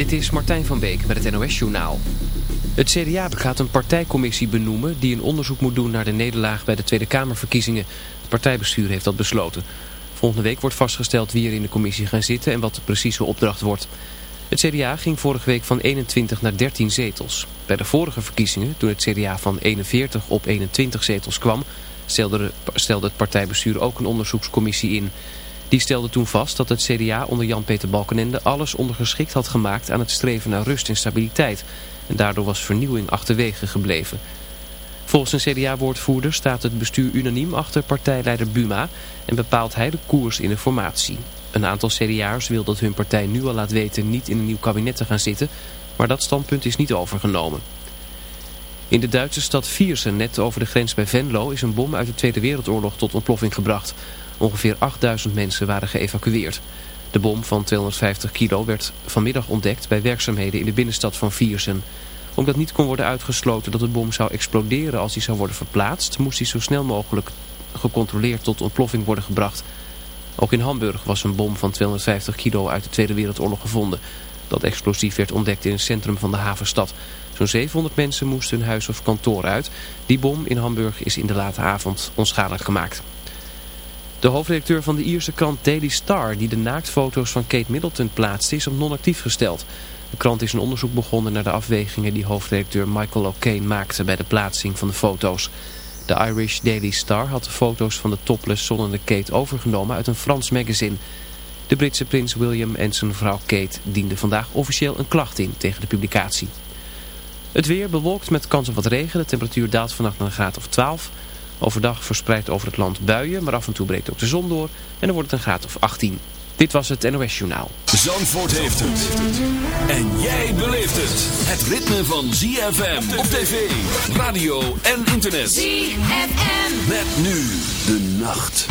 Dit is Martijn van Beek met het NOS Journaal. Het CDA gaat een partijcommissie benoemen die een onderzoek moet doen naar de nederlaag bij de Tweede Kamerverkiezingen. Het partijbestuur heeft dat besloten. Volgende week wordt vastgesteld wie er in de commissie gaan zitten en wat de precieze opdracht wordt. Het CDA ging vorige week van 21 naar 13 zetels. Bij de vorige verkiezingen, toen het CDA van 41 op 21 zetels kwam, stelde, stelde het partijbestuur ook een onderzoekscommissie in. Die stelde toen vast dat het CDA onder Jan-Peter Balkenende alles ondergeschikt had gemaakt aan het streven naar rust en stabiliteit. En daardoor was vernieuwing achterwege gebleven. Volgens een CDA-woordvoerder staat het bestuur unaniem achter partijleider Buma en bepaalt hij de koers in de formatie. Een aantal CDA'ers wil dat hun partij nu al laat weten niet in een nieuw kabinet te gaan zitten, maar dat standpunt is niet overgenomen. In de Duitse stad Viersen, net over de grens bij Venlo, is een bom uit de Tweede Wereldoorlog tot ontploffing gebracht. Ongeveer 8000 mensen waren geëvacueerd. De bom van 250 kilo werd vanmiddag ontdekt bij werkzaamheden in de binnenstad van Viersen. Omdat niet kon worden uitgesloten dat de bom zou exploderen als hij zou worden verplaatst, moest hij zo snel mogelijk gecontroleerd tot ontploffing worden gebracht. Ook in Hamburg was een bom van 250 kilo uit de Tweede Wereldoorlog gevonden. Dat explosief werd ontdekt in het centrum van de havenstad. Zo'n 700 mensen moesten hun huis of kantoor uit. Die bom in Hamburg is in de late avond onschadelijk gemaakt. De hoofdredacteur van de Ierse krant Daily Star, die de naaktfoto's van Kate Middleton plaatste, is op non-actief gesteld. De krant is een onderzoek begonnen naar de afwegingen die hoofdredacteur Michael O'Kane maakte bij de plaatsing van de foto's. De Irish Daily Star had de foto's van de topless zonnende Kate overgenomen uit een Frans magazine. De Britse prins William en zijn vrouw Kate dienden vandaag officieel een klacht in tegen de publicatie. Het weer bewolkt met kans op wat regen. De temperatuur daalt vannacht naar een graad of 12. Overdag verspreid over het land buien, maar af en toe breekt ook de zon door. En dan wordt het een graad of 18. Dit was het NOS Journaal. Zandvoort heeft het. En jij beleeft het. Het ritme van ZFM op tv, radio en internet. ZFM. Met nu de nacht.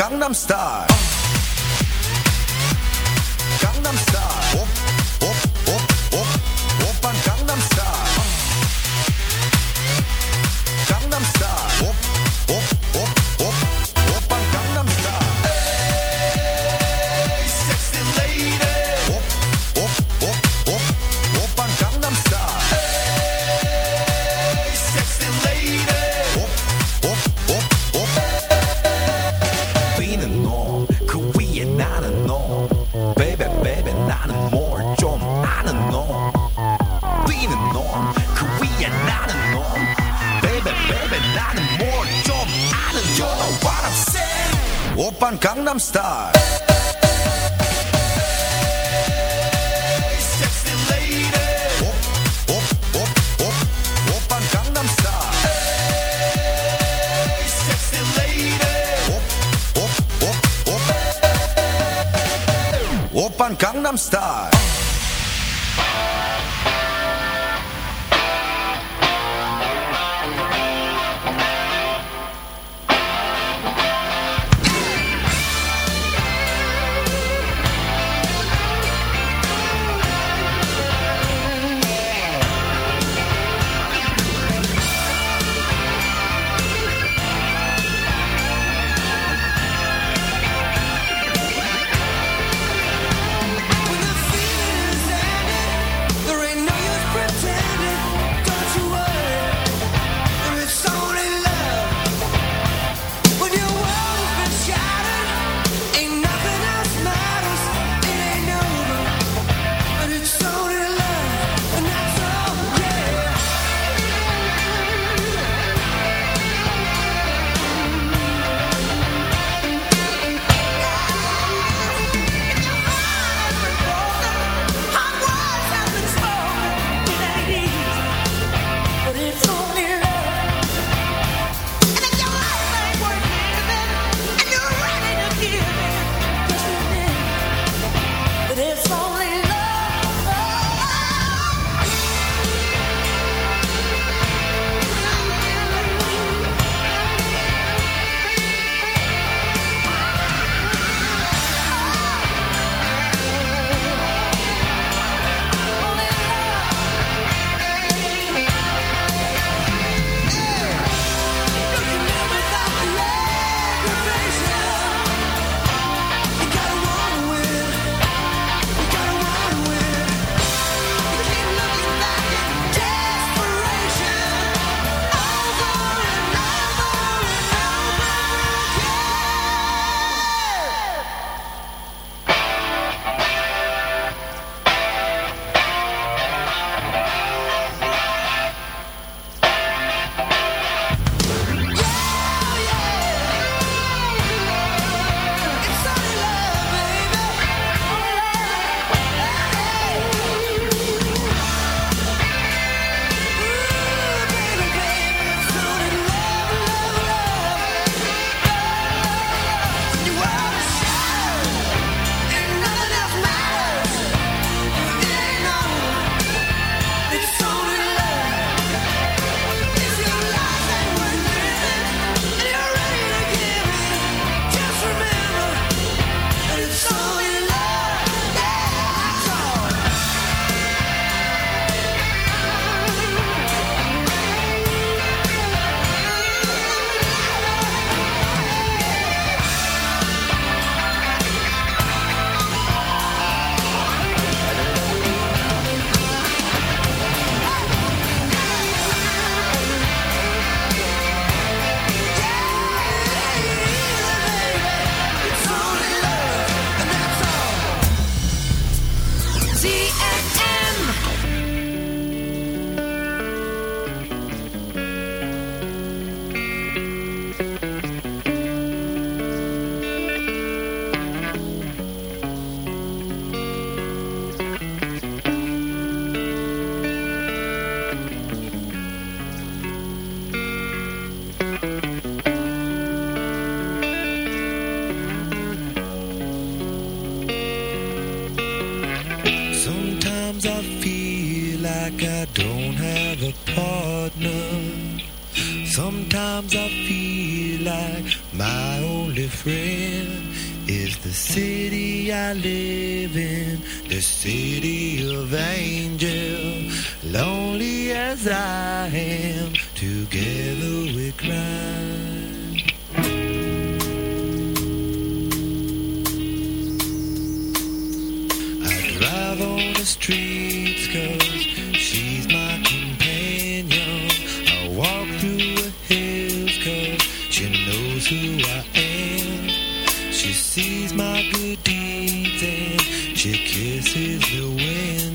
Gangnam Style she kisses the windy.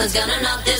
mother's gonna knock this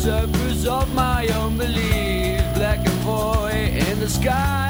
surface of my own belief, black and void in the sky.